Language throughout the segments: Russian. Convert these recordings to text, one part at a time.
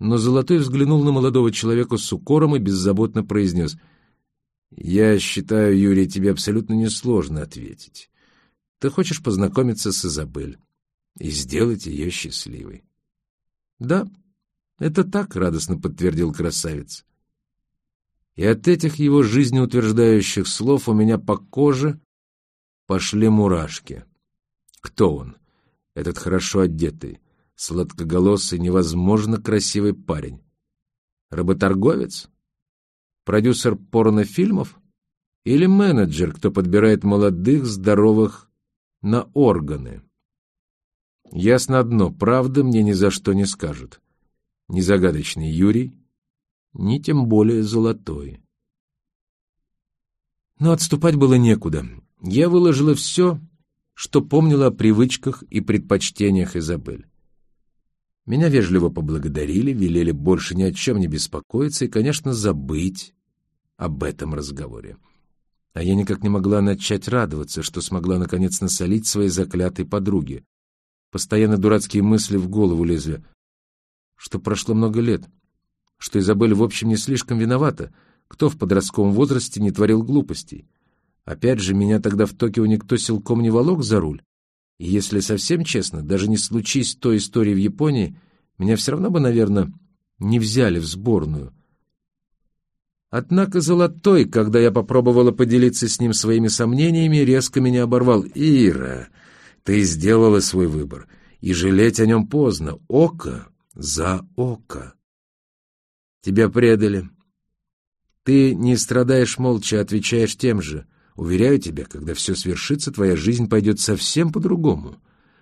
Но Золотой взглянул на молодого человека с укором и беззаботно произнес. «Я считаю, Юрий, тебе абсолютно несложно ответить. Ты хочешь познакомиться с Изабель и сделать ее счастливой». «Да, это так», — радостно подтвердил красавец. И от этих его жизнеутверждающих слов у меня по коже пошли мурашки. Кто он, этот хорошо одетый, сладкоголосый, невозможно красивый парень? Работорговец? Продюсер порнофильмов? Или менеджер, кто подбирает молодых, здоровых на органы? Ясно одно, правда мне ни за что не скажут. Ни загадочный Юрий, ни тем более золотой. Но отступать было некуда. Я выложила все, что помнила о привычках и предпочтениях Изабель. Меня вежливо поблагодарили, велели больше ни о чем не беспокоиться и, конечно, забыть об этом разговоре. А я никак не могла начать радоваться, что смогла наконец насолить своей заклятой подруге. Постоянно дурацкие мысли в голову лезли, что прошло много лет, что Изабель в общем не слишком виновата, кто в подростковом возрасте не творил глупостей. Опять же, меня тогда в Токио никто силком не волок за руль. И если совсем честно, даже не случись той истории в Японии, меня все равно бы, наверное, не взяли в сборную. Однако Золотой, когда я попробовала поделиться с ним своими сомнениями, резко меня оборвал. «Ира, ты сделала свой выбор, и жалеть о нем поздно. Око за око. Тебя предали. Ты не страдаешь молча, отвечаешь тем же. Уверяю тебя, когда все свершится, твоя жизнь пойдет совсем по-другому.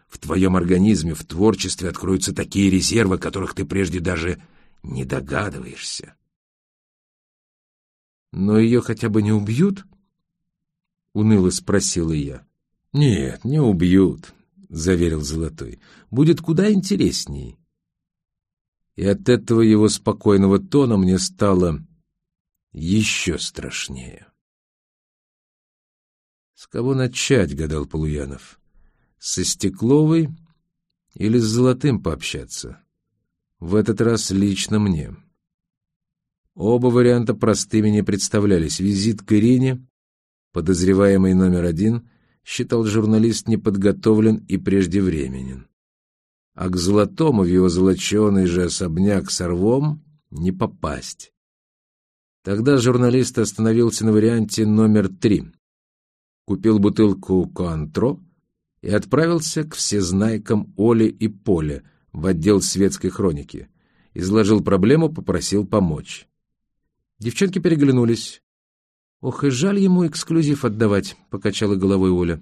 В твоем организме, в творчестве откроются такие резервы, которых ты прежде даже не догадываешься. «Но ее хотя бы не убьют?» — уныло спросила я. «Нет, не убьют», — заверил Золотой. «Будет куда интересней и от этого его спокойного тона мне стало еще страшнее. «С кого начать?» — гадал Полуянов. «Со Стекловой или с Золотым пообщаться? В этот раз лично мне». Оба варианта простыми не представлялись. Визит к Ирине, подозреваемый номер один, считал журналист неподготовлен и преждевременен а к золотому в его золоченый же особняк с орвом не попасть. Тогда журналист остановился на варианте номер три. Купил бутылку Коантро и отправился к всезнайкам Оле и Поле в отдел светской хроники. Изложил проблему, попросил помочь. Девчонки переглянулись. «Ох, и жаль ему эксклюзив отдавать», — покачала головой Оля.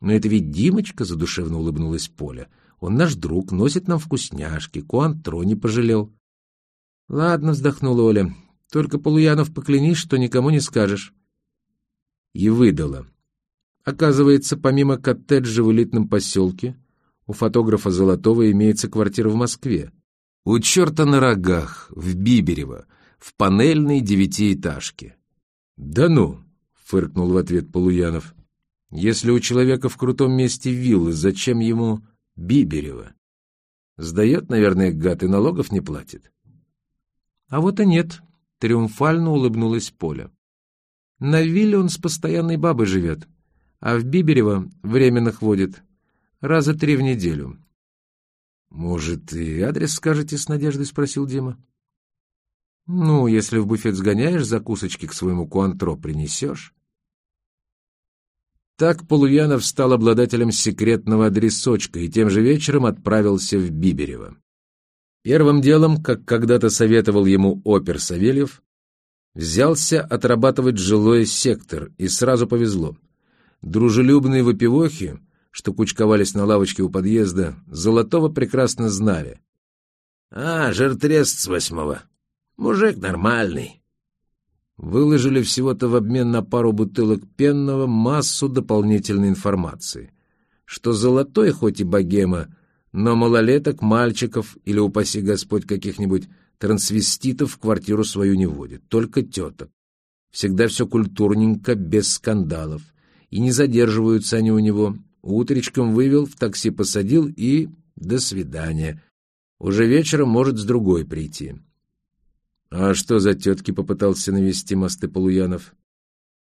«Но это ведь Димочка», — задушевно улыбнулась Поля. Он наш друг, носит нам вкусняшки, куантро не пожалел. — Ладно, — вздохнула Оля, — только, Полуянов, поклянись, что никому не скажешь. И выдала. Оказывается, помимо коттеджа в элитном поселке, у фотографа Золотого имеется квартира в Москве. У черта на рогах, в Биберево, в панельной девятиэтажке. — Да ну! — фыркнул в ответ Полуянов. — Если у человека в крутом месте виллы, зачем ему Биберева. Сдает, наверное, гад, и налогов не платит. А вот и нет, триумфально улыбнулась Поля. На вилле он с постоянной бабой живет, а в Биберево временных водит раза три в неделю. «Может, и адрес скажете с надеждой?» — спросил Дима. «Ну, если в буфет сгоняешь, закусочки к своему куантро принесешь». Так Полуянов стал обладателем секретного адресочка и тем же вечером отправился в Биберево. Первым делом, как когда-то советовал ему опер Савельев, взялся отрабатывать жилой сектор, и сразу повезло. Дружелюбные выпивохи, что кучковались на лавочке у подъезда, Золотого прекрасно знали. «А, жертрест с восьмого. Мужик нормальный выложили всего-то в обмен на пару бутылок пенного массу дополнительной информации, что золотой хоть и богема, но малолеток, мальчиков или, упаси Господь, каких-нибудь трансвеститов в квартиру свою не водит, только теток. Всегда все культурненько, без скандалов. И не задерживаются они у него. Утречком вывел, в такси посадил и до свидания. Уже вечером может с другой прийти. — А что за тетки попытался навести мосты Полуянов?